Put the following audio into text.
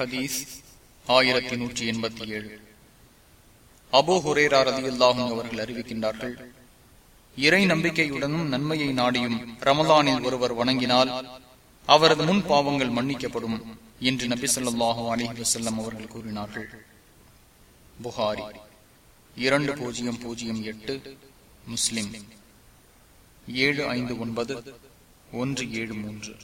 ஹதீஸ் ஆயிரத்தி நூற்றி எண்பத்தி ஏழு. அபோ ஹுரேரா ரதியுல்லாஹும் அவர்கள் அறிவிக்கின்றார்கள் இறை நம்பிக்கையுடனும் நன்மையை நாடியும் ரமலானில் ஒருவர் வணங்கினால் அவரது முன் பாவங்கள் மன்னிக்கப்படும் என்று நபி சொல்லாஹு அலிஹி வசல்லம் அவர்கள் கூறினார்கள். புகாரி இரண்டு பூஜ்ஜியம் பூஜ்ஜியம் எட்டு முஸ்லிம் ஏழு ஐந்து ஒன்பது ஒன்று ஏழு மூன்று.